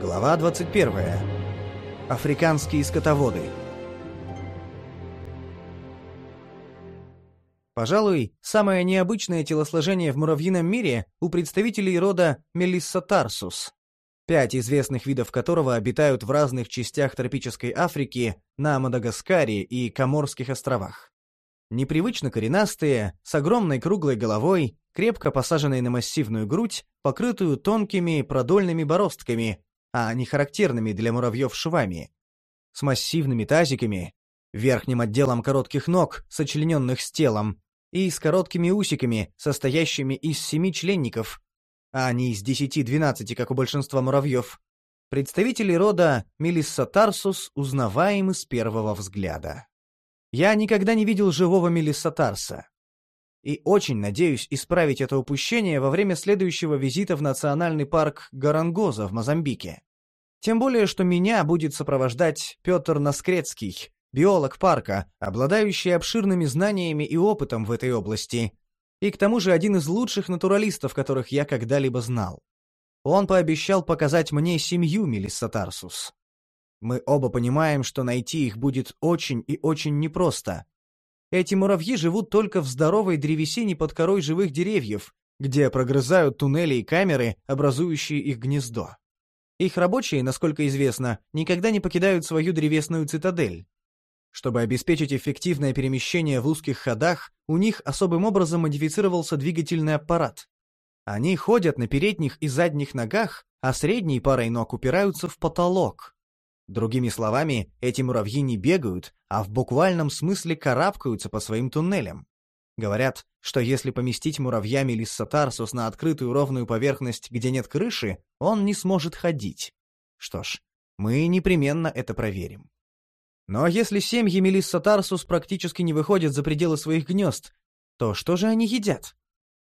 Глава 21. Африканские скотоводы. Пожалуй, самое необычное телосложение в муравьином мире у представителей рода Мелиссотарсус, пять известных видов которого обитают в разных частях тропической Африки, на Мадагаскаре и Коморских островах. Непривычно коренастые, с огромной круглой головой, крепко посаженной на массивную грудь, покрытую тонкими продольными бороздками, а не характерными для муравьев швами, с массивными тазиками, верхним отделом коротких ног, сочлененных с телом, и с короткими усиками, состоящими из семи членников, а не из десяти-двенадцати, как у большинства муравьев. Представители рода Мелиссотарсус узнаваемы с первого взгляда. Я никогда не видел живого Мелиссотарса. И очень надеюсь исправить это упущение во время следующего визита в национальный парк Гарангоза в Мозамбике. Тем более, что меня будет сопровождать Петр Наскрецкий, биолог парка, обладающий обширными знаниями и опытом в этой области, и к тому же один из лучших натуралистов, которых я когда-либо знал. Он пообещал показать мне семью Мелиссотарсус. Мы оба понимаем, что найти их будет очень и очень непросто. Эти муравьи живут только в здоровой древесине под корой живых деревьев, где прогрызают туннели и камеры, образующие их гнездо. Их рабочие, насколько известно, никогда не покидают свою древесную цитадель. Чтобы обеспечить эффективное перемещение в узких ходах, у них особым образом модифицировался двигательный аппарат. Они ходят на передних и задних ногах, а средней парой ног упираются в потолок. Другими словами, эти муравьи не бегают, а в буквальном смысле карабкаются по своим туннелям. Говорят, что если поместить муравья Мелиссотарсус на открытую ровную поверхность, где нет крыши, он не сможет ходить. Что ж, мы непременно это проверим. Но если семьи Мелиссотарсус практически не выходят за пределы своих гнезд, то что же они едят?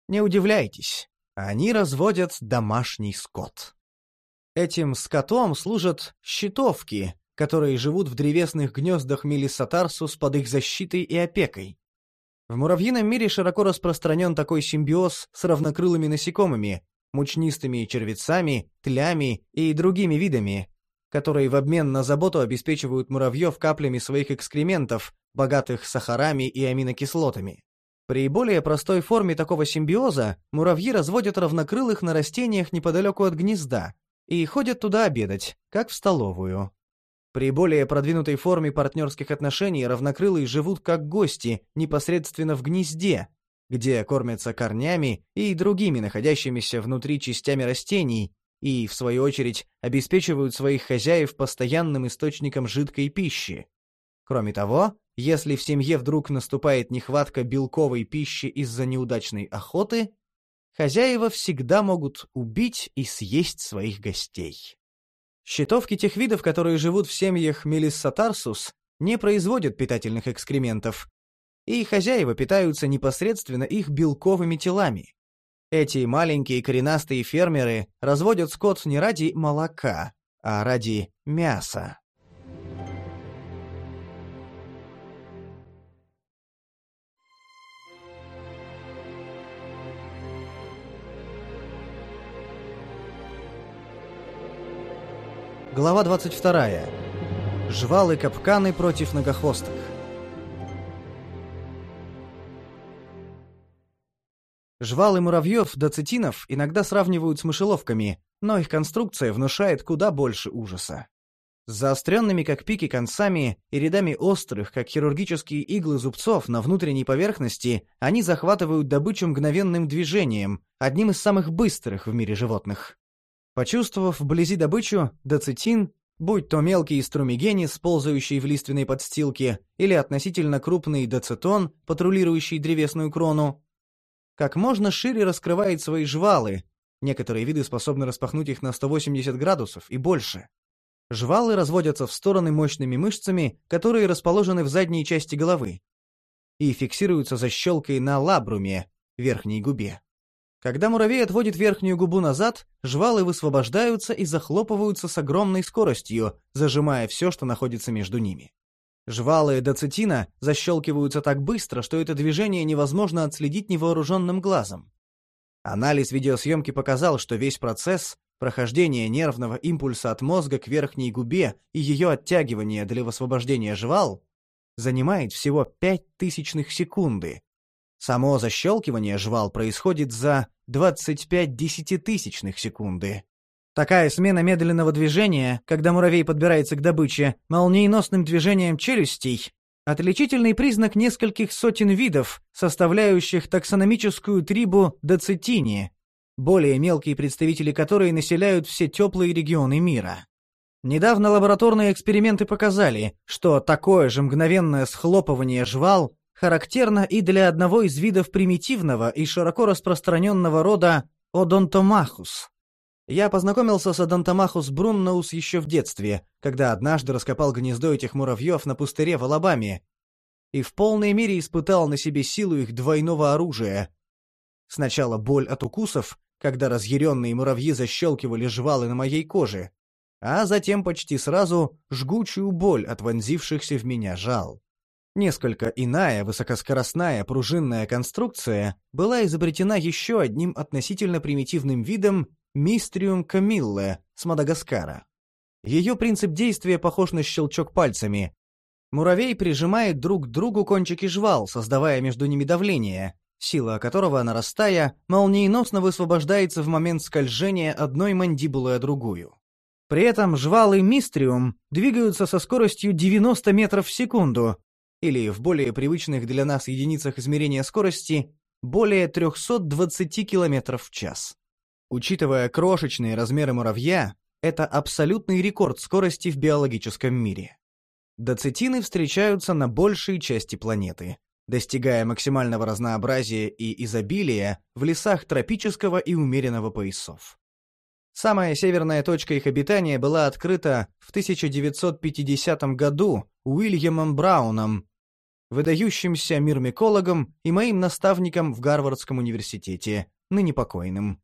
Не удивляйтесь, они разводят домашний скот. Этим скотом служат щитовки, которые живут в древесных гнездах Мелиссотарсус под их защитой и опекой. В муравьином мире широко распространен такой симбиоз с равнокрылыми насекомыми, мучнистыми червецами, тлями и другими видами, которые в обмен на заботу обеспечивают муравьев каплями своих экскрементов, богатых сахарами и аминокислотами. При более простой форме такого симбиоза муравьи разводят равнокрылых на растениях неподалеку от гнезда, и ходят туда обедать, как в столовую. При более продвинутой форме партнерских отношений равнокрылые живут как гости непосредственно в гнезде, где кормятся корнями и другими находящимися внутри частями растений и, в свою очередь, обеспечивают своих хозяев постоянным источником жидкой пищи. Кроме того, если в семье вдруг наступает нехватка белковой пищи из-за неудачной охоты, хозяева всегда могут убить и съесть своих гостей. Щитовки тех видов, которые живут в семьях Мелиссотарсус, не производят питательных экскрементов, и хозяева питаются непосредственно их белковыми телами. Эти маленькие коренастые фермеры разводят скот не ради молока, а ради мяса. Глава 22. Жвалы-капканы против многохвостых. Жвалы муравьев доцетинов иногда сравнивают с мышеловками, но их конструкция внушает куда больше ужаса. С заостренными как пики концами и рядами острых, как хирургические иглы зубцов на внутренней поверхности, они захватывают добычу мгновенным движением, одним из самых быстрых в мире животных. Почувствовав вблизи добычу, доцетин, будь то мелкий струмигенис, ползающий в лиственной подстилке, или относительно крупный доцетон, патрулирующий древесную крону, как можно шире раскрывает свои жвалы, некоторые виды способны распахнуть их на 180 градусов и больше. Жвалы разводятся в стороны мощными мышцами, которые расположены в задней части головы, и фиксируются защелкой на лабруме, верхней губе. Когда муравей отводит верхнюю губу назад, жвалы высвобождаются и захлопываются с огромной скоростью, зажимая все, что находится между ними. Жвалы доцетина защелкиваются так быстро, что это движение невозможно отследить невооруженным глазом. Анализ видеосъемки показал, что весь процесс прохождение нервного импульса от мозга к верхней губе и ее оттягивание для высвобождения жвал, занимает всего 5 тысячных секунды. Само защелкивание жвал происходит за 25 десятитысячных секунды. Такая смена медленного движения, когда муравей подбирается к добыче, молниеносным движением челюстей, отличительный признак нескольких сотен видов, составляющих таксономическую трибу доцетини, более мелкие представители которой населяют все теплые регионы мира. Недавно лабораторные эксперименты показали, что такое же мгновенное схлопывание жвал характерно и для одного из видов примитивного и широко распространенного рода Одонтомахус. Я познакомился с Одонтомахус брунноус еще в детстве, когда однажды раскопал гнездо этих муравьев на пустыре в Алабаме и в полной мере испытал на себе силу их двойного оружия. Сначала боль от укусов, когда разъяренные муравьи защелкивали жвалы на моей коже, а затем почти сразу жгучую боль от вонзившихся в меня жал. Несколько иная высокоскоростная пружинная конструкция была изобретена еще одним относительно примитивным видом Мистриум камилле с Мадагаскара. Ее принцип действия похож на щелчок пальцами. Муравей прижимает друг к другу кончики жвал, создавая между ними давление, сила которого, нарастая, молниеносно высвобождается в момент скольжения одной мандибулы о другую. При этом жвалы мистриум двигаются со скоростью 90 метров в секунду, или в более привычных для нас единицах измерения скорости, более 320 км в час. Учитывая крошечные размеры муравья, это абсолютный рекорд скорости в биологическом мире. Доцетины встречаются на большей части планеты, достигая максимального разнообразия и изобилия в лесах тропического и умеренного поясов. Самая северная точка их обитания была открыта в 1950 году Уильямом Брауном, выдающимся мирмикологом и моим наставником в Гарвардском университете, ныне покойным.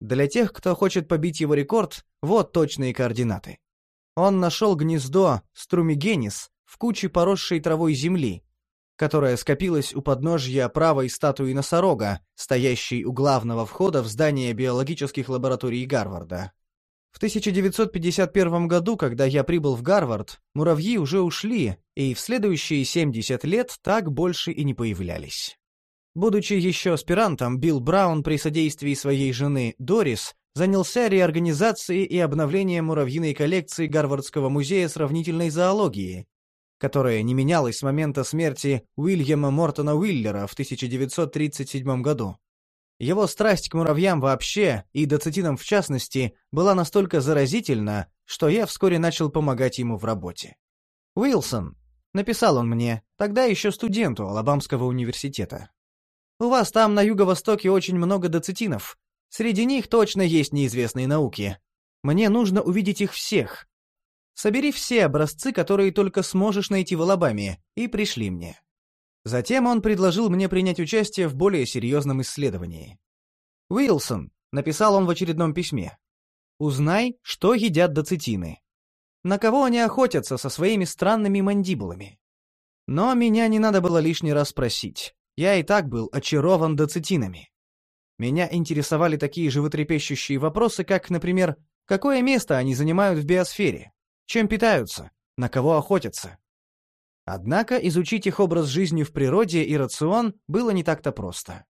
Для тех, кто хочет побить его рекорд, вот точные координаты. Он нашел гнездо Струмигенис в куче поросшей травой земли, которая скопилась у подножья правой статуи носорога, стоящей у главного входа в здание биологических лабораторий Гарварда. В 1951 году, когда я прибыл в Гарвард, муравьи уже ушли, и в следующие 70 лет так больше и не появлялись. Будучи еще аспирантом, Билл Браун при содействии своей жены Дорис занялся реорганизацией и обновлением муравьиной коллекции Гарвардского музея сравнительной зоологии, которая не менялась с момента смерти Уильяма Мортона Уиллера в 1937 году. Его страсть к муравьям вообще, и доцетинам в частности, была настолько заразительна, что я вскоре начал помогать ему в работе. «Уилсон», — написал он мне, тогда еще студенту Алабамского университета. «У вас там на юго-востоке очень много доцетинов. Среди них точно есть неизвестные науки. Мне нужно увидеть их всех, Собери все образцы, которые только сможешь найти в Алабаме, и пришли мне. Затем он предложил мне принять участие в более серьезном исследовании. «Уилсон», — написал он в очередном письме, — «узнай, что едят доцетины. На кого они охотятся со своими странными мандибулами?» Но меня не надо было лишний раз спросить. Я и так был очарован доцетинами. Меня интересовали такие животрепещущие вопросы, как, например, какое место они занимают в биосфере? чем питаются, на кого охотятся. Однако изучить их образ жизни в природе и рацион было не так-то просто.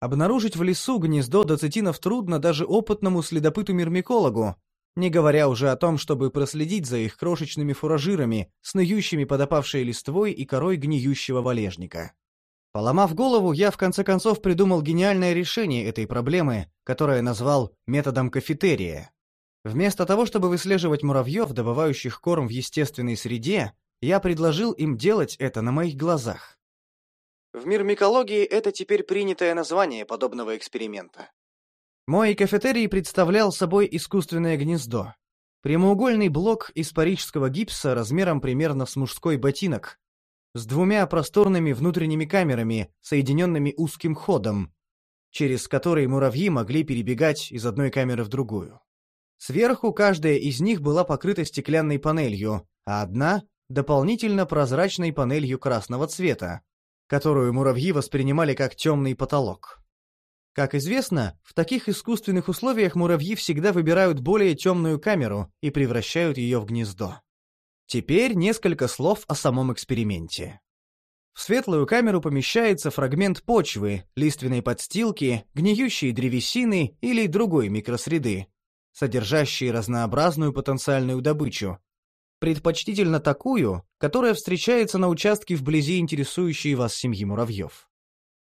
Обнаружить в лесу гнездо доцетинов трудно даже опытному следопыту-мирмикологу, не говоря уже о том, чтобы проследить за их крошечными фуражирами, снующими под опавшей листвой и корой гниющего валежника. Поломав голову, я в конце концов придумал гениальное решение этой проблемы, которое назвал методом кафетерия. Вместо того, чтобы выслеживать муравьев, добывающих корм в естественной среде, я предложил им делать это на моих глазах. В мирмикологии это теперь принятое название подобного эксперимента. Мой кафетерий представлял собой искусственное гнездо. Прямоугольный блок из парижского гипса размером примерно с мужской ботинок, с двумя просторными внутренними камерами, соединенными узким ходом, через который муравьи могли перебегать из одной камеры в другую. Сверху каждая из них была покрыта стеклянной панелью, а одна — дополнительно прозрачной панелью красного цвета, которую муравьи воспринимали как темный потолок. Как известно, в таких искусственных условиях муравьи всегда выбирают более темную камеру и превращают ее в гнездо. Теперь несколько слов о самом эксперименте. В светлую камеру помещается фрагмент почвы, лиственной подстилки, гниющей древесины или другой микросреды, содержащей разнообразную потенциальную добычу. Предпочтительно такую, которая встречается на участке вблизи интересующей вас семьи муравьев.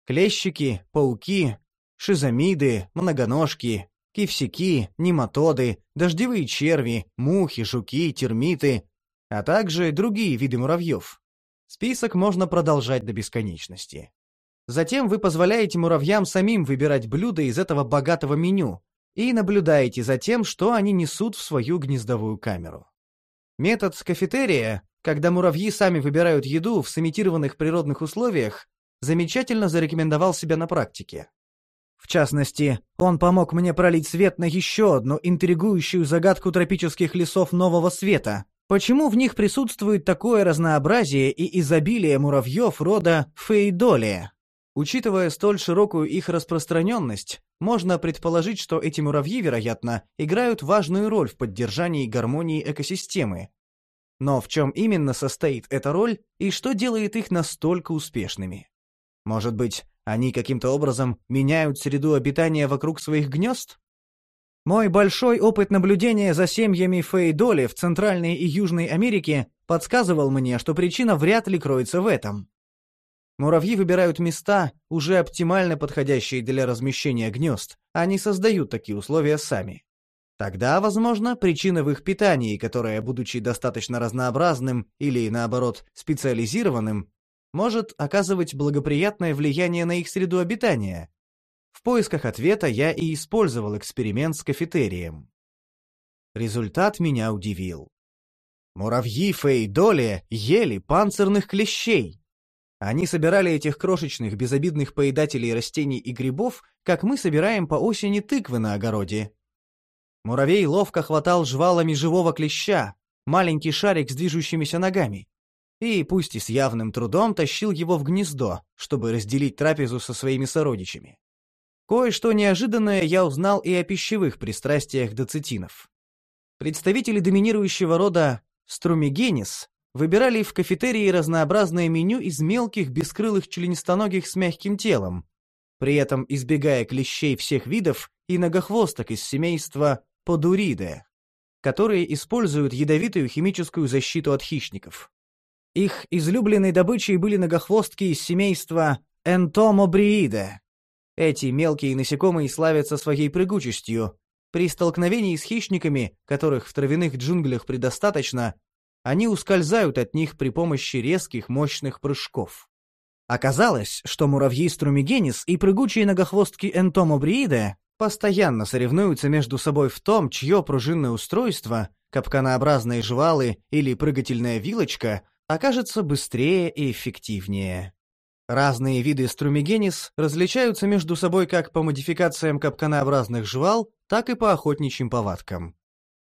Клещики, пауки, шизамиды, многоножки, кивсяки, нематоды, дождевые черви, мухи, жуки, термиты, а также другие виды муравьев. Список можно продолжать до бесконечности. Затем вы позволяете муравьям самим выбирать блюда из этого богатого меню и наблюдаете за тем, что они несут в свою гнездовую камеру. Метод кафетерия, когда муравьи сами выбирают еду в сымитированных природных условиях, замечательно зарекомендовал себя на практике. В частности, он помог мне пролить свет на еще одну интригующую загадку тропических лесов Нового Света. Почему в них присутствует такое разнообразие и изобилие муравьев рода Фейдолия? Учитывая столь широкую их распространенность, можно предположить, что эти муравьи, вероятно, играют важную роль в поддержании гармонии экосистемы. Но в чем именно состоит эта роль и что делает их настолько успешными? Может быть, они каким-то образом меняют среду обитания вокруг своих гнезд? Мой большой опыт наблюдения за семьями Фейдоли в Центральной и Южной Америке подсказывал мне, что причина вряд ли кроется в этом. Муравьи выбирают места, уже оптимально подходящие для размещения гнезд, не создают такие условия сами. Тогда, возможно, причина в их питании, которое, будучи достаточно разнообразным или, наоборот, специализированным, может оказывать благоприятное влияние на их среду обитания. В поисках ответа я и использовал эксперимент с кафетерием. Результат меня удивил. Муравьи Фейдоле ели панцирных клещей. Они собирали этих крошечных безобидных поедателей растений и грибов, как мы собираем по осени тыквы на огороде. Муравей ловко хватал жвалами живого клеща, маленький шарик с движущимися ногами и, пусть и с явным трудом, тащил его в гнездо, чтобы разделить трапезу со своими сородичами. Кое-что неожиданное я узнал и о пищевых пристрастиях доцетинов. Представители доминирующего рода струмигенис выбирали в кафетерии разнообразное меню из мелких бескрылых членистоногих с мягким телом, при этом избегая клещей всех видов и многохвосток из семейства подуриде, которые используют ядовитую химическую защиту от хищников. Их излюбленной добычей были многохвостки из семейства Энтомобрииде. Эти мелкие насекомые славятся своей прыгучестью. При столкновении с хищниками, которых в травяных джунглях предостаточно, они ускользают от них при помощи резких мощных прыжков. Оказалось, что муравьи струмигенис и прыгучие многохвостки Энтомобрииде постоянно соревнуются между собой в том, чье пружинное устройство, капканообразные жвалы или прыгательная вилочка – окажется быстрее и эффективнее. Разные виды струмигенис различаются между собой как по модификациям капканообразных жвал, так и по охотничьим повадкам.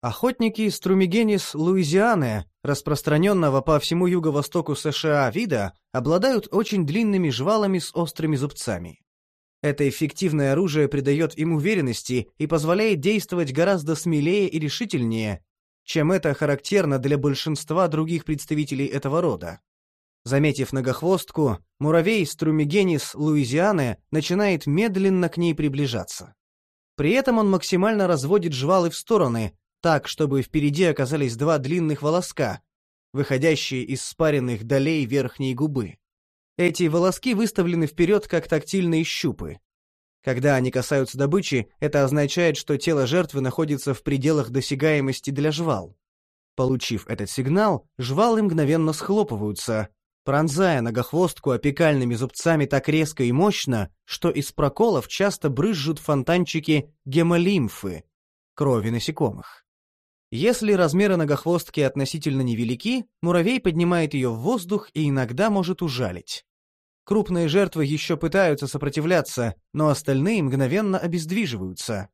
Охотники струмигенис Луизианы, распространенного по всему юго-востоку США вида, обладают очень длинными жвалами с острыми зубцами. Это эффективное оружие придает им уверенности и позволяет действовать гораздо смелее и решительнее, чем это характерно для большинства других представителей этого рода. Заметив многохвостку, муравей Струмигенис Луизианы начинает медленно к ней приближаться. При этом он максимально разводит жвалы в стороны, так, чтобы впереди оказались два длинных волоска, выходящие из спаренных долей верхней губы. Эти волоски выставлены вперед как тактильные щупы. Когда они касаются добычи, это означает, что тело жертвы находится в пределах досягаемости для жвал. Получив этот сигнал, жвалы мгновенно схлопываются, пронзая многохвостку опекальными зубцами так резко и мощно, что из проколов часто брызжут фонтанчики гемолимфы, крови насекомых. Если размеры многохвостки относительно невелики, муравей поднимает ее в воздух и иногда может ужалить. Крупные жертвы еще пытаются сопротивляться, но остальные мгновенно обездвиживаются.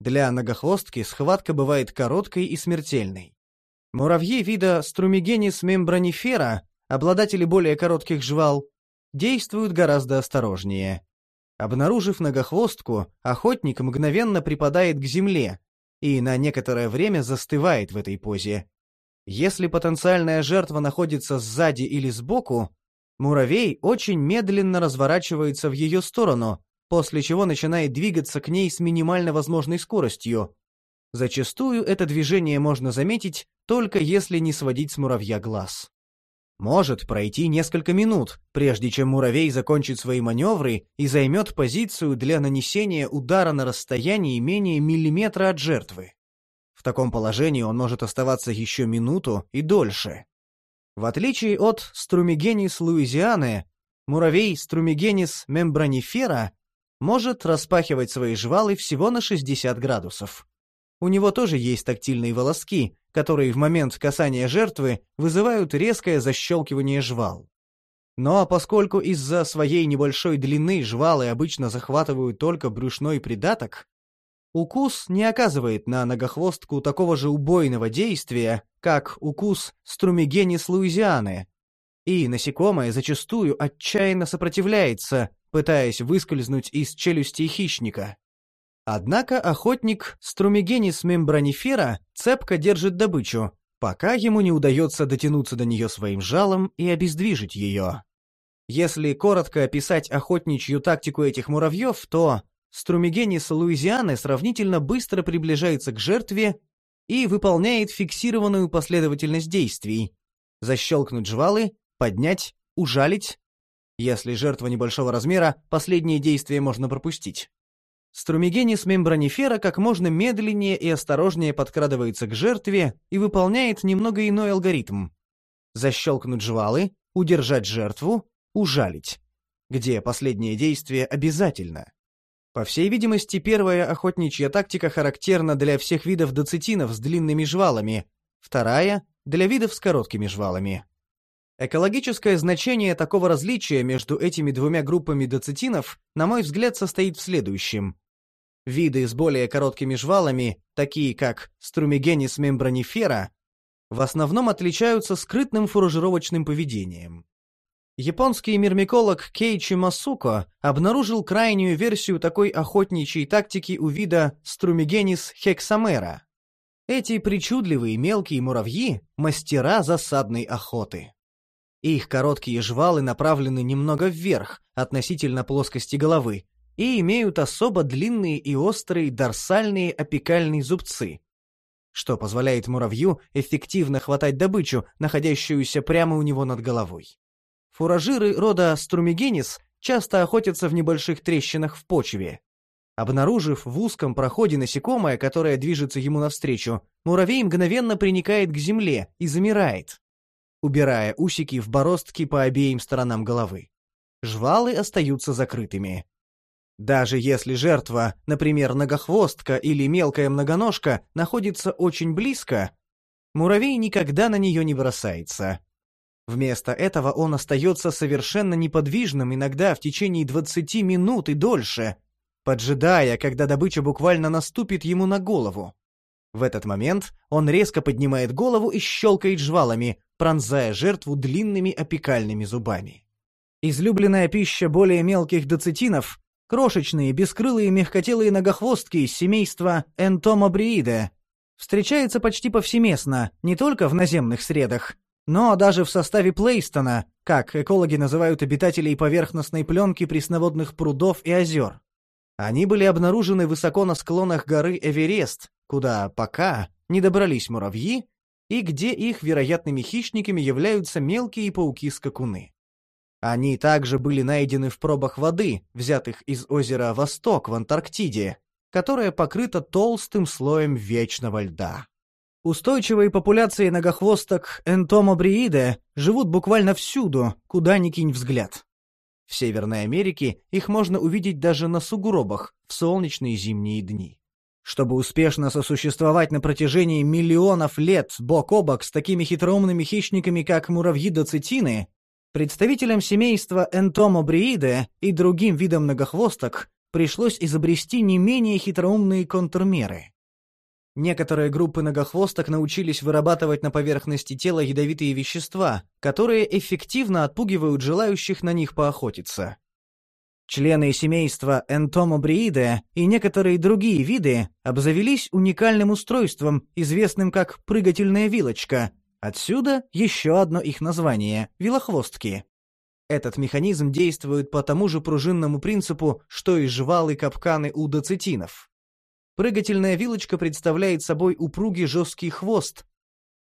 Для многохвостки схватка бывает короткой и смертельной. Муравьи вида Струмигенис мембранифера, обладатели более коротких жвал, действуют гораздо осторожнее. Обнаружив многохвостку, охотник мгновенно припадает к земле и на некоторое время застывает в этой позе. Если потенциальная жертва находится сзади или сбоку, муравей очень медленно разворачивается в ее сторону, после чего начинает двигаться к ней с минимально возможной скоростью. Зачастую это движение можно заметить только если не сводить с муравья глаз. Может пройти несколько минут, прежде чем муравей закончит свои маневры и займет позицию для нанесения удара на расстоянии менее миллиметра от жертвы. В таком положении он может оставаться еще минуту и дольше. В отличие от струмигенис луизианы, муравей струмигенис мембранифера может распахивать свои жвалы всего на 60 градусов. У него тоже есть тактильные волоски, которые в момент касания жертвы вызывают резкое защелкивание жвал. Но поскольку из-за своей небольшой длины жвалы обычно захватывают только брюшной придаток, укус не оказывает на многохвостку такого же убойного действия, как укус струмигенис луизианы, и насекомое зачастую отчаянно сопротивляется, пытаясь выскользнуть из челюсти хищника. Однако охотник Струмигенис мембранифера цепко держит добычу, пока ему не удается дотянуться до нее своим жалом и обездвижить ее. Если коротко описать охотничью тактику этих муравьев, то Струмигенис Луизианы сравнительно быстро приближается к жертве и выполняет фиксированную последовательность действий. Защелкнуть жвалы, поднять, ужалить. Если жертва небольшого размера, последнее действие можно пропустить. Струмигенис мембранифера как можно медленнее и осторожнее подкрадывается к жертве и выполняет немного иной алгоритм. Защелкнуть жвалы, удержать жертву, ужалить. Где последнее действие обязательно. По всей видимости, первая охотничья тактика характерна для всех видов доцетинов с длинными жвалами, вторая — для видов с короткими жвалами. Экологическое значение такого различия между этими двумя группами доцетинов, на мой взгляд, состоит в следующем. Виды с более короткими жвалами, такие как струмигенис мембранифера, в основном отличаются скрытным фуражировочным поведением. Японский мирмиколог Кейчи Масуко обнаружил крайнюю версию такой охотничьей тактики у вида струмигенис хексамера. Эти причудливые мелкие муравьи – мастера засадной охоты. Их короткие жвалы направлены немного вверх, относительно плоскости головы, и имеют особо длинные и острые дорсальные апикальные зубцы, что позволяет муравью эффективно хватать добычу, находящуюся прямо у него над головой. Фуражиры рода струмигенис часто охотятся в небольших трещинах в почве. Обнаружив в узком проходе насекомое, которое движется ему навстречу, муравей мгновенно приникает к земле и замирает, убирая усики в бороздки по обеим сторонам головы. Жвалы остаются закрытыми. Даже если жертва, например, многохвостка или мелкая многоножка, находится очень близко, муравей никогда на нее не бросается. Вместо этого он остается совершенно неподвижным иногда в течение 20 минут и дольше, поджидая, когда добыча буквально наступит ему на голову. В этот момент он резко поднимает голову и щелкает жвалами, пронзая жертву длинными опекальными зубами. Излюбленная пища более мелких доцетинов — крошечные, бескрылые мягкотелые многохвостки из семейства Энтомобрииде — встречается почти повсеместно, не только в наземных средах, но даже в составе плейстона, как экологи называют обитателей поверхностной пленки пресноводных прудов и озер. Они были обнаружены высоко на склонах горы Эверест, куда пока не добрались муравьи, и где их вероятными хищниками являются мелкие пауки-скакуны. Они также были найдены в пробах воды, взятых из озера Восток в Антарктиде, которое покрыто толстым слоем вечного льда. Устойчивые популяции многохвосток энтомобрииде живут буквально всюду, куда ни кинь взгляд. В Северной Америке их можно увидеть даже на сугробах в солнечные зимние дни. Чтобы успешно сосуществовать на протяжении миллионов лет бок о бок с такими хитроумными хищниками, как муравьи-доцетины, представителям семейства Энтомобрииде и другим видам многохвосток пришлось изобрести не менее хитроумные контрмеры. Некоторые группы многохвосток научились вырабатывать на поверхности тела ядовитые вещества, которые эффективно отпугивают желающих на них поохотиться. Члены семейства Энтомобрииде и некоторые другие виды обзавелись уникальным устройством, известным как прыгательная вилочка. Отсюда еще одно их название – вилохвостки. Этот механизм действует по тому же пружинному принципу, что и жвалы капканы у доцетинов. Прыгательная вилочка представляет собой упругий жесткий хвост,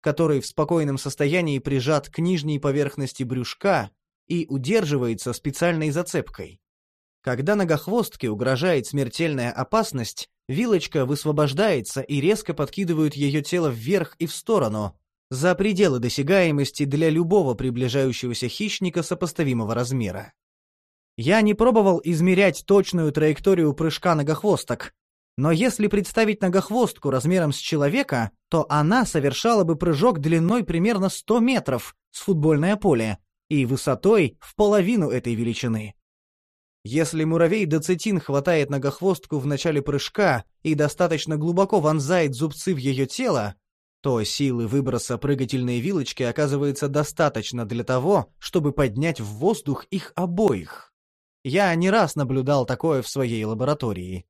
который в спокойном состоянии прижат к нижней поверхности брюшка и удерживается специальной зацепкой. Когда ногохвостке угрожает смертельная опасность, вилочка высвобождается и резко подкидывает ее тело вверх и в сторону, за пределы досягаемости для любого приближающегося хищника сопоставимого размера. Я не пробовал измерять точную траекторию прыжка ногохвосток, но если представить ногохвостку размером с человека, то она совершала бы прыжок длиной примерно 100 метров с футбольное поле и высотой в половину этой величины. Если муравей-доцетин хватает ногохвостку в начале прыжка и достаточно глубоко вонзает зубцы в ее тело, то силы выброса прыгательной вилочки оказывается достаточно для того, чтобы поднять в воздух их обоих. Я не раз наблюдал такое в своей лаборатории.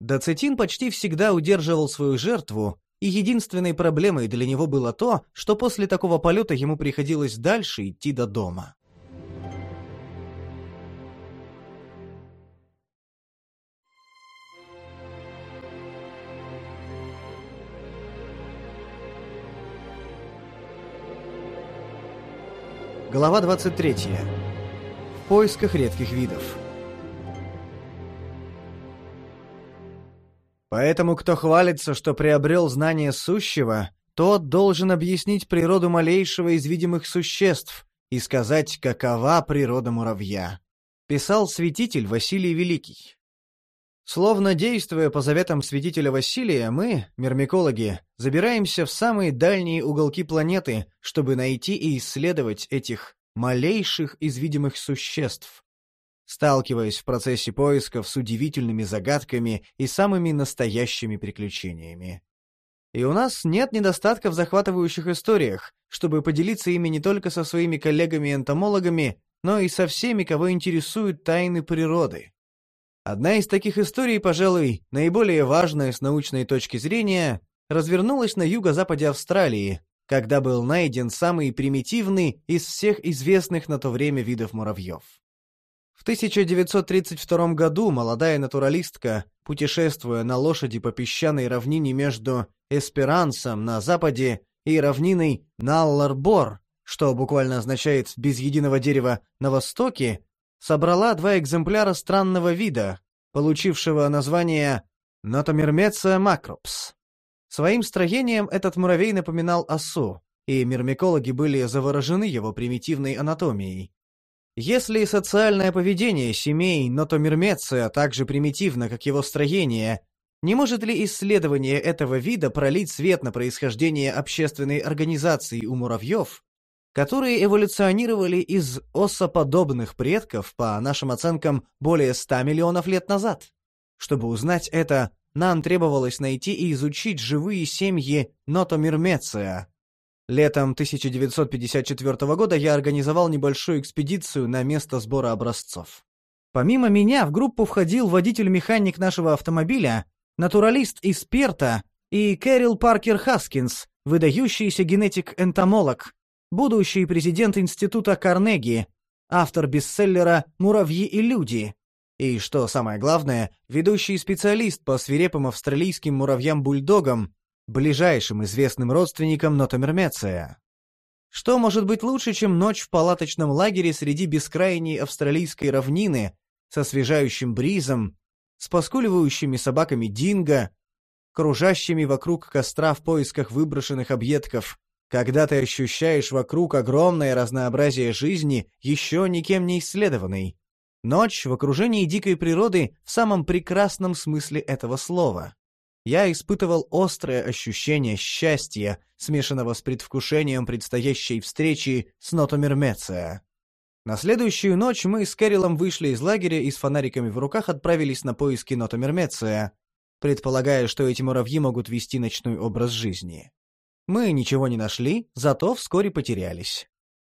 Доцетин почти всегда удерживал свою жертву, и единственной проблемой для него было то, что после такого полета ему приходилось дальше идти до дома. Глава 23. В поисках редких видов. Поэтому кто хвалится, что приобрел знание сущего, тот должен объяснить природу малейшего из видимых существ и сказать, какова природа муравья. Писал святитель Василий Великий. Словно действуя по заветам святителя Василия, мы, мирмикологи, забираемся в самые дальние уголки планеты, чтобы найти и исследовать этих малейших из видимых существ, сталкиваясь в процессе поисков с удивительными загадками и самыми настоящими приключениями. И у нас нет недостатка в захватывающих историях, чтобы поделиться ими не только со своими коллегами-энтомологами, но и со всеми, кого интересуют тайны природы. Одна из таких историй, пожалуй, наиболее важная с научной точки зрения, развернулась на юго-западе Австралии, когда был найден самый примитивный из всех известных на то время видов муравьев. В 1932 году молодая натуралистка, путешествуя на лошади по песчаной равнине между Эсперансом на западе и равниной Налларбор, что буквально означает «без единого дерева» на востоке, собрала два экземпляра странного вида, получившего название Нотомермеция макропс. Своим строением этот муравей напоминал осу, и мирмикологи были заворожены его примитивной анатомией. Если социальное поведение семей Нотомермеция так же примитивно, как его строение, не может ли исследование этого вида пролить свет на происхождение общественной организации у муравьев, которые эволюционировали из осоподобных предков, по нашим оценкам, более 100 миллионов лет назад. Чтобы узнать это, нам требовалось найти и изучить живые семьи Нотомирмеция. Летом 1954 года я организовал небольшую экспедицию на место сбора образцов. Помимо меня в группу входил водитель-механик нашего автомобиля, натуралист из Перта и Кэрил Паркер Хаскинс, выдающийся генетик-энтомолог, будущий президент Института Карнеги, автор бестселлера «Муравьи и люди», и, что самое главное, ведущий специалист по свирепым австралийским муравьям-бульдогам, ближайшим известным родственникам Нотомермеция. Что может быть лучше, чем ночь в палаточном лагере среди бескрайней австралийской равнины, со освежающим бризом, с поскуливающими собаками динго, кружащими вокруг костра в поисках выброшенных объедков, когда ты ощущаешь вокруг огромное разнообразие жизни, еще никем не исследованной. Ночь в окружении дикой природы в самом прекрасном смысле этого слова. Я испытывал острое ощущение счастья, смешанного с предвкушением предстоящей встречи с Нотомермеция. На следующую ночь мы с Кэрилом вышли из лагеря и с фонариками в руках отправились на поиски Нотомермеция, предполагая, что эти муравьи могут вести ночной образ жизни. Мы ничего не нашли, зато вскоре потерялись.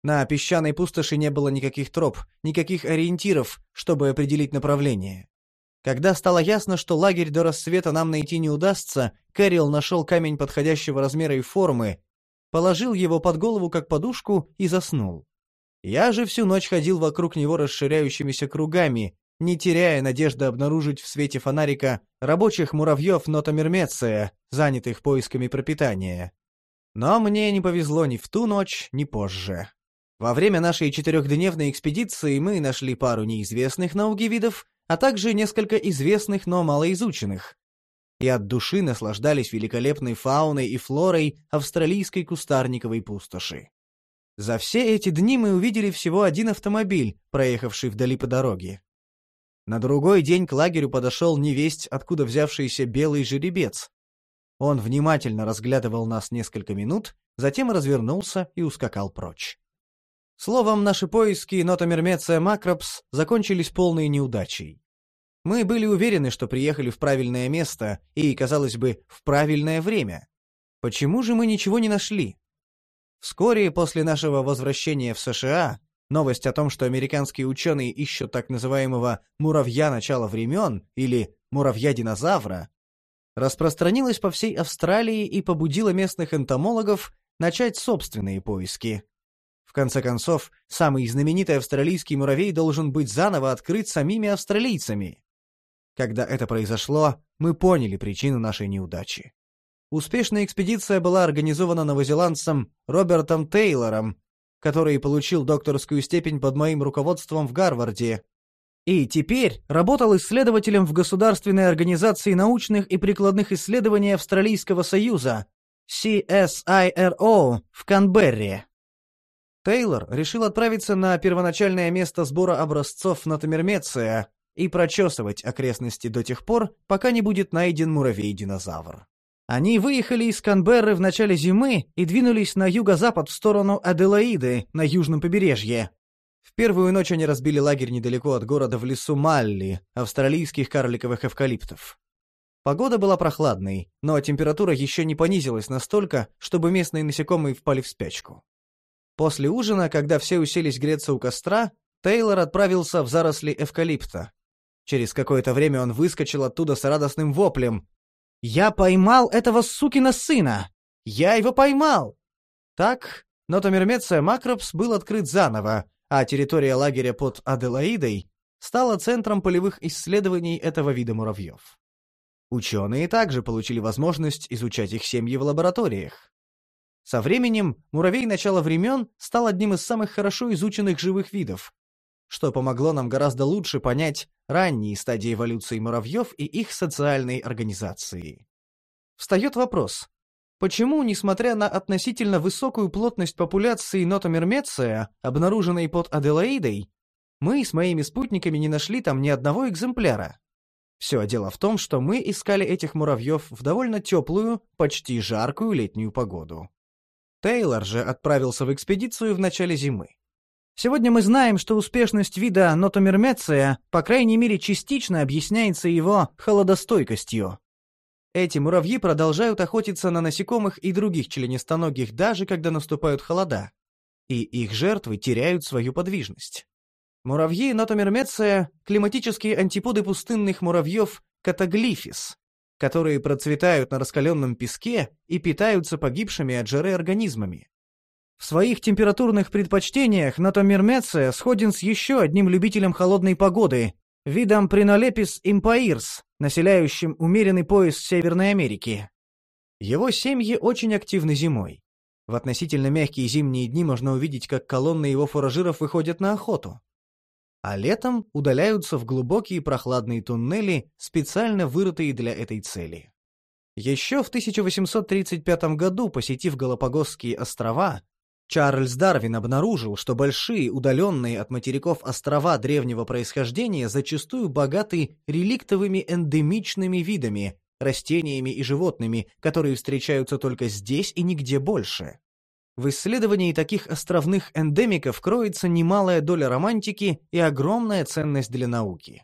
На песчаной пустоши не было никаких троп, никаких ориентиров, чтобы определить направление. Когда стало ясно, что лагерь до рассвета нам найти не удастся, Кэрилл нашел камень подходящего размера и формы, положил его под голову как подушку и заснул. Я же всю ночь ходил вокруг него расширяющимися кругами, не теряя надежды обнаружить в свете фонарика рабочих муравьев Нотомермеция, занятых поисками пропитания. Но мне не повезло ни в ту ночь, ни позже. Во время нашей четырехдневной экспедиции мы нашли пару неизвестных науки видов, а также несколько известных, но малоизученных. И от души наслаждались великолепной фауной и флорой австралийской кустарниковой пустоши. За все эти дни мы увидели всего один автомобиль, проехавший вдали по дороге. На другой день к лагерю подошел невесть, откуда взявшийся белый жеребец. Он внимательно разглядывал нас несколько минут, затем развернулся и ускакал прочь. Словом, наши поиски Нотомермеция Макропс закончились полной неудачей. Мы были уверены, что приехали в правильное место и, казалось бы, в правильное время. Почему же мы ничего не нашли? Вскоре после нашего возвращения в США новость о том, что американские ученые ищут так называемого «муравья начала времен» или «муравья-динозавра», распространилась по всей Австралии и побудила местных энтомологов начать собственные поиски. В конце концов, самый знаменитый австралийский муравей должен быть заново открыт самими австралийцами. Когда это произошло, мы поняли причину нашей неудачи. Успешная экспедиция была организована новозеландцем Робертом Тейлором, который получил докторскую степень под моим руководством в Гарварде, и теперь работал исследователем в Государственной организации научных и прикладных исследований Австралийского Союза, CSIRO, в Канберре. Тейлор решил отправиться на первоначальное место сбора образцов Нотомермеция и прочесывать окрестности до тех пор, пока не будет найден муравей-динозавр. Они выехали из Канберры в начале зимы и двинулись на юго-запад в сторону Аделаиды на южном побережье. В первую ночь они разбили лагерь недалеко от города в лесу Малли, австралийских карликовых эвкалиптов. Погода была прохладной, но температура еще не понизилась настолько, чтобы местные насекомые впали в спячку. После ужина, когда все уселись греться у костра, Тейлор отправился в заросли эвкалипта. Через какое-то время он выскочил оттуда с радостным воплем. «Я поймал этого сукина сына! Я его поймал!» Так, Нотомермеция Макропс был открыт заново, а территория лагеря под Аделаидой стала центром полевых исследований этого вида муравьев. Ученые также получили возможность изучать их семьи в лабораториях. Со временем муравей начала времен стал одним из самых хорошо изученных живых видов, что помогло нам гораздо лучше понять ранние стадии эволюции муравьев и их социальной организации. Встает вопрос, почему, несмотря на относительно высокую плотность популяции нотомермеция, обнаруженной под Аделаидой, мы с моими спутниками не нашли там ни одного экземпляра? Все дело в том, что мы искали этих муравьев в довольно теплую, почти жаркую летнюю погоду. Тейлор же отправился в экспедицию в начале зимы. Сегодня мы знаем, что успешность вида нотомермеция, по крайней мере, частично объясняется его холодостойкостью. Эти муравьи продолжают охотиться на насекомых и других членистоногих даже когда наступают холода, и их жертвы теряют свою подвижность. Муравьи нотомермеция – климатические антиподы пустынных муравьев катаглифис, которые процветают на раскаленном песке и питаются погибшими от жары организмами. В своих температурных предпочтениях Натомирмеция сходен с еще одним любителем холодной погоды, видом Принолепис импаирс, населяющим умеренный пояс Северной Америки. Его семьи очень активны зимой. В относительно мягкие зимние дни можно увидеть, как колонны его фуражиров выходят на охоту а летом удаляются в глубокие прохладные туннели, специально вырытые для этой цели. Еще в 1835 году, посетив Галапагосские острова, Чарльз Дарвин обнаружил, что большие, удаленные от материков острова древнего происхождения зачастую богаты реликтовыми эндемичными видами, растениями и животными, которые встречаются только здесь и нигде больше. В исследовании таких островных эндемиков кроется немалая доля романтики и огромная ценность для науки.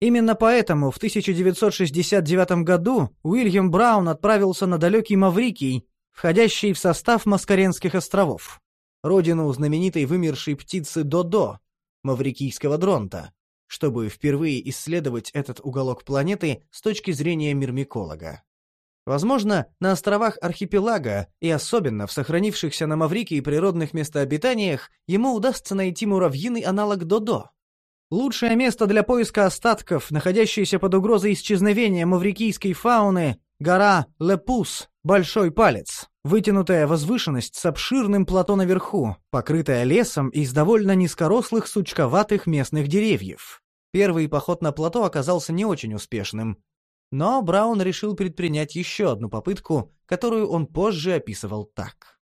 Именно поэтому в 1969 году Уильям Браун отправился на далекий Маврикий, входящий в состав Маскаренских островов. родину знаменитой вымершей птицы Додо, маврикийского дронта, чтобы впервые исследовать этот уголок планеты с точки зрения мирмиколога. Возможно, на островах архипелага и особенно в сохранившихся на Маврикии природных местообитаниях ему удастся найти муравьиный аналог Додо. Лучшее место для поиска остатков, находящейся под угрозой исчезновения маврикийской фауны, гора Лепус, Большой Палец, вытянутая возвышенность с обширным плато наверху, покрытая лесом из довольно низкорослых сучковатых местных деревьев. Первый поход на плато оказался не очень успешным, но Браун решил предпринять еще одну попытку, которую он позже описывал так.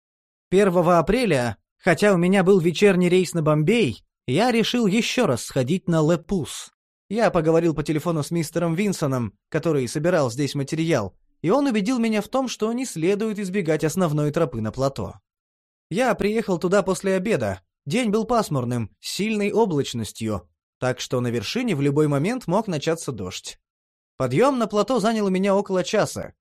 1 апреля, хотя у меня был вечерний рейс на Бомбей, я решил еще раз сходить на Лепус. Я поговорил по телефону с мистером Винсоном, который собирал здесь материал, и он убедил меня в том, что не следует избегать основной тропы на плато. Я приехал туда после обеда. День был пасмурным, с сильной облачностью, так что на вершине в любой момент мог начаться дождь. Подъем на плато занял у меня около часа.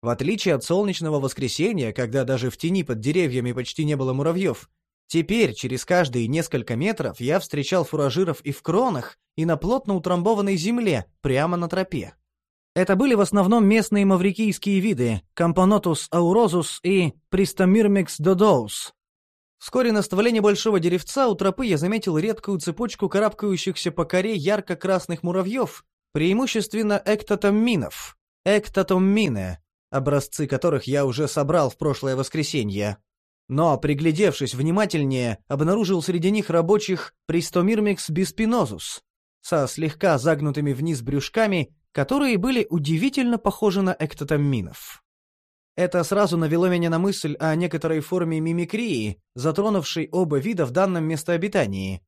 В отличие от солнечного воскресенья, когда даже в тени под деревьями почти не было муравьев, теперь через каждые несколько метров я встречал фуражиров и в кронах, и на плотно утрамбованной земле, прямо на тропе. Это были в основном местные маврикийские виды Camponotus aurosus и Pristomyrmex dodous. Вскоре на стволе небольшого деревца у тропы я заметил редкую цепочку карабкающихся по коре ярко-красных муравьев, Преимущественно эктотомминов, эктотоммины, образцы которых я уже собрал в прошлое воскресенье. Но, приглядевшись внимательнее, обнаружил среди них рабочих Пристомирмикс биспинозус со слегка загнутыми вниз брюшками, которые были удивительно похожи на эктотомминов. Это сразу навело меня на мысль о некоторой форме мимикрии, затронувшей оба вида в данном местообитании,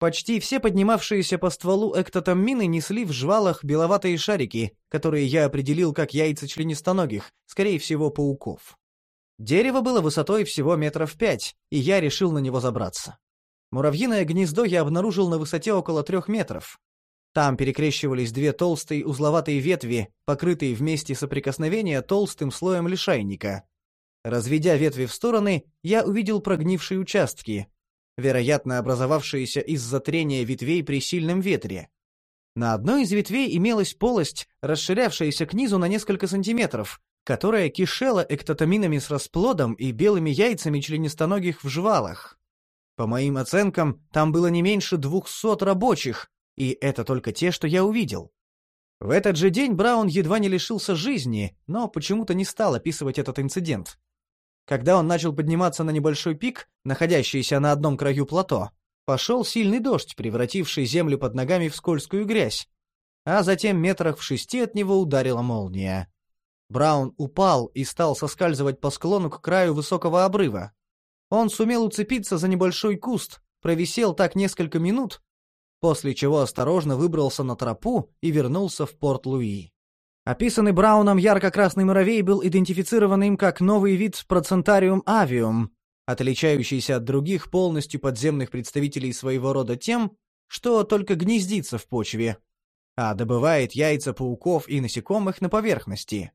Почти все поднимавшиеся по стволу эктотоммины несли в жвалах беловатые шарики, которые я определил как яйца членистоногих, скорее всего, пауков. Дерево было высотой всего метров пять, и я решил на него забраться. Муравьиное гнездо я обнаружил на высоте около трех метров. Там перекрещивались две толстые узловатые ветви, покрытые вместе соприкосновения толстым слоем лишайника. Разведя ветви в стороны, я увидел прогнившие участки, вероятно, образовавшиеся из-за трения ветвей при сильном ветре. На одной из ветвей имелась полость, расширявшаяся к низу на несколько сантиметров, которая кишела эктотаминами с расплодом и белыми яйцами членистоногих в жвалах. По моим оценкам, там было не меньше двухсот рабочих, и это только те, что я увидел. В этот же день Браун едва не лишился жизни, но почему-то не стал описывать этот инцидент. Когда он начал подниматься на небольшой пик, находящийся на одном краю плато, пошел сильный дождь, превративший землю под ногами в скользкую грязь. А затем метрах в шести от него ударила молния. Браун упал и стал соскальзывать по склону к краю высокого обрыва. Он сумел уцепиться за небольшой куст, провисел так несколько минут, после чего осторожно выбрался на тропу и вернулся в Порт-Луи. Описанный Брауном ярко-красный муравей был идентифицирован им как новый вид Процентариум авиум, отличающийся от других полностью подземных представителей своего рода тем, что только гнездится в почве, а добывает яйца пауков и насекомых на поверхности.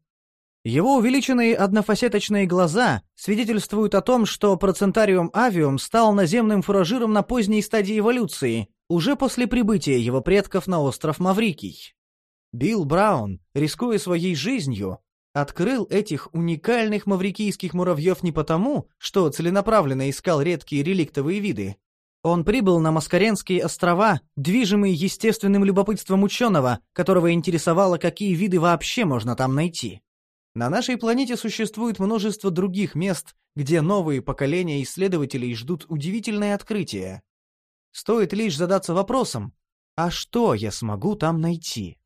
Его увеличенные однофасеточные глаза свидетельствуют о том, что Процентариум авиум стал наземным фуражиром на поздней стадии эволюции, уже после прибытия его предков на остров Маврикий. Билл Браун, рискуя своей жизнью, открыл этих уникальных маврикийских муравьев не потому, что целенаправленно искал редкие реликтовые виды. Он прибыл на Маскаренские острова, движимый естественным любопытством ученого, которого интересовало, какие виды вообще можно там найти. На нашей планете существует множество других мест, где новые поколения исследователей ждут удивительные открытия. Стоит лишь задаться вопросом, а что я смогу там найти?